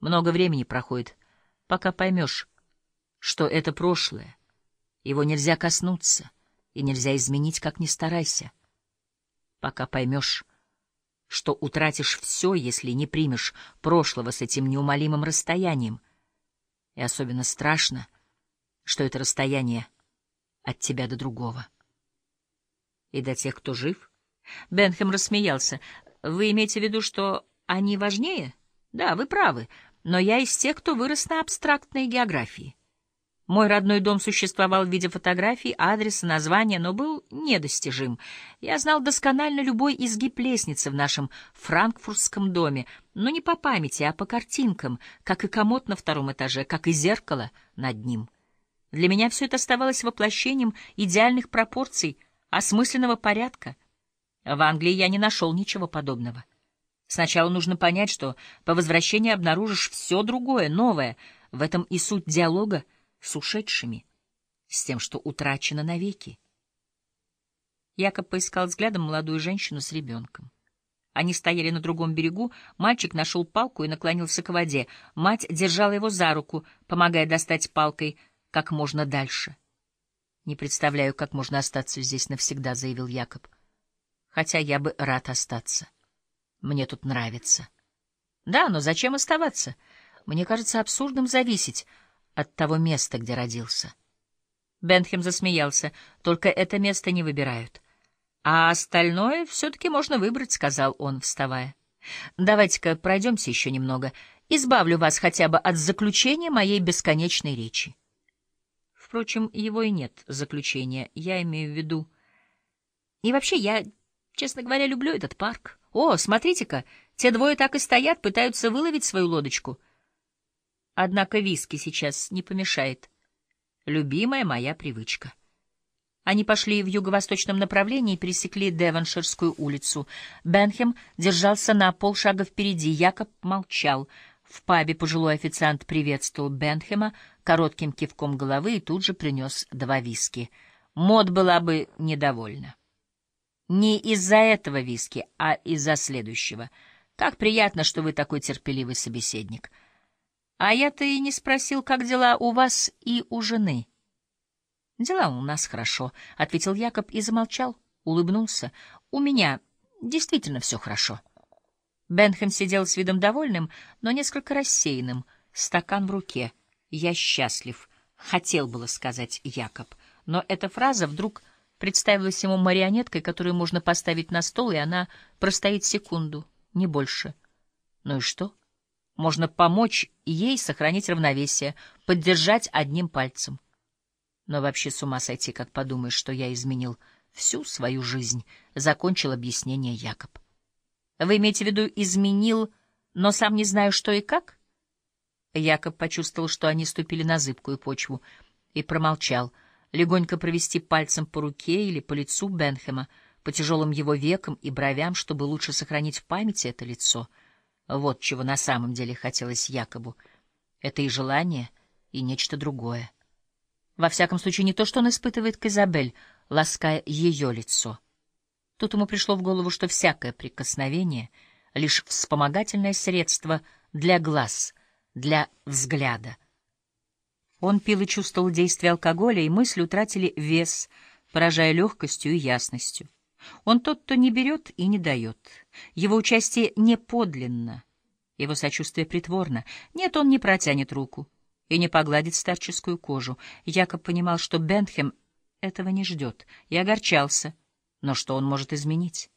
Много времени проходит, пока поймешь, что это прошлое. Его нельзя коснуться и нельзя изменить, как ни старайся. Пока поймешь, что утратишь все, если не примешь прошлого с этим неумолимым расстоянием. И особенно страшно, что это расстояние от тебя до другого. И до тех, кто жив? Бенхем рассмеялся. Вы имеете в виду, что они важнее? Да, вы правы но я из тех, кто вырос на абстрактной географии. Мой родной дом существовал в виде фотографий, адреса, названия, но был недостижим. Я знал досконально любой изгиб лестницы в нашем франкфуртском доме, но не по памяти, а по картинкам, как и комод на втором этаже, как и зеркало над ним. Для меня все это оставалось воплощением идеальных пропорций, осмысленного порядка. В Англии я не нашел ничего подобного. Сначала нужно понять, что по возвращении обнаружишь все другое, новое. В этом и суть диалога с ушедшими, с тем, что утрачено навеки. Якоб поискал взглядом молодую женщину с ребенком. Они стояли на другом берегу, мальчик нашел палку и наклонился к воде. Мать держала его за руку, помогая достать палкой как можно дальше. «Не представляю, как можно остаться здесь навсегда», — заявил Якоб. «Хотя я бы рад остаться». Мне тут нравится. Да, но зачем оставаться? Мне кажется абсурдным зависеть от того места, где родился. Бенхем засмеялся. Только это место не выбирают. А остальное все-таки можно выбрать, — сказал он, вставая. Давайте-ка пройдемся еще немного. Избавлю вас хотя бы от заключения моей бесконечной речи. Впрочем, его и нет, заключения, я имею в виду. И вообще, я, честно говоря, люблю этот парк. О, смотрите-ка, те двое так и стоят, пытаются выловить свою лодочку. Однако виски сейчас не помешает. Любимая моя привычка. Они пошли в юго-восточном направлении и пересекли Девонширскую улицу. Бенхем держался на полшага впереди, Якоб молчал. В пабе пожилой официант приветствовал Бенхема коротким кивком головы и тут же принес два виски. Мод была бы недовольна. Не из-за этого виски, а из-за следующего. Как приятно, что вы такой терпеливый собеседник. А я-то и не спросил, как дела у вас и у жены. Дела у нас хорошо, — ответил Якоб и замолчал, улыбнулся. У меня действительно все хорошо. Бенхэм сидел с видом довольным, но несколько рассеянным, стакан в руке. Я счастлив, — хотел было сказать Якоб, но эта фраза вдруг представилась ему марионеткой, которую можно поставить на стол, и она простоит секунду, не больше. Ну и что? Можно помочь ей сохранить равновесие, поддержать одним пальцем. Но вообще с ума сойти, как подумаешь, что я изменил всю свою жизнь, — закончил объяснение Якоб. Вы имеете в виду «изменил», но сам не знаю, что и как? Якоб почувствовал, что они ступили на зыбкую почву, и промолчал — легонько провести пальцем по руке или по лицу Бенхема, по тяжелым его векам и бровям, чтобы лучше сохранить в памяти это лицо. Вот чего на самом деле хотелось Якобу. Это и желание, и нечто другое. Во всяком случае, не то, что он испытывает к Изабель, лаская ее лицо. Тут ему пришло в голову, что всякое прикосновение — лишь вспомогательное средство для глаз, для взгляда — он пил и чувствовал действие алкоголя, и мысли утратили вес, поражая легкостью и ясностью. Он тот, кто не берет и не дает. Его участие не подлинно, его сочувствие притворно. Нет, он не протянет руку и не погладит старческую кожу. Якоб понимал, что Бентхем этого не ждет, и огорчался. Но что он может изменить?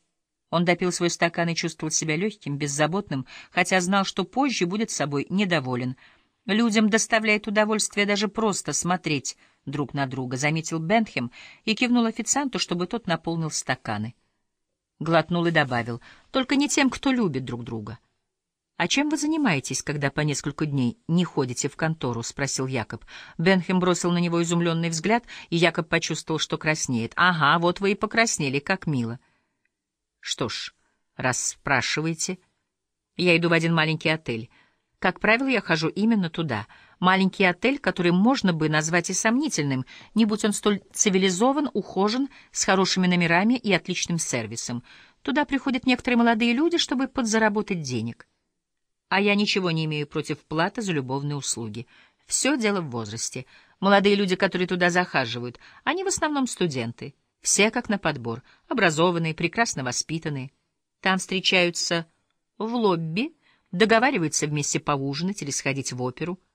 Он допил свой стакан и чувствовал себя легким, беззаботным, хотя знал, что позже будет собой недоволен — Людям доставляет удовольствие даже просто смотреть друг на друга, — заметил Бентхем и кивнул официанту, чтобы тот наполнил стаканы. Глотнул и добавил, — только не тем, кто любит друг друга. — А чем вы занимаетесь, когда по несколько дней не ходите в контору? — спросил Якоб. Бенхем бросил на него изумленный взгляд, и Якоб почувствовал, что краснеет. — Ага, вот вы и покраснели, как мило. — Что ж, раз спрашиваете... Я иду в один маленький отель — как правило, я хожу именно туда. Маленький отель, который можно бы назвать и сомнительным, не будь он столь цивилизован, ухожен, с хорошими номерами и отличным сервисом. Туда приходят некоторые молодые люди, чтобы подзаработать денег. А я ничего не имею против платы за любовные услуги. Все дело в возрасте. Молодые люди, которые туда захаживают, они в основном студенты. Все как на подбор, образованные, прекрасно воспитанные. Там встречаются в лобби, договариваются вместе поужинать или сходить в оперу —